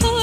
cool.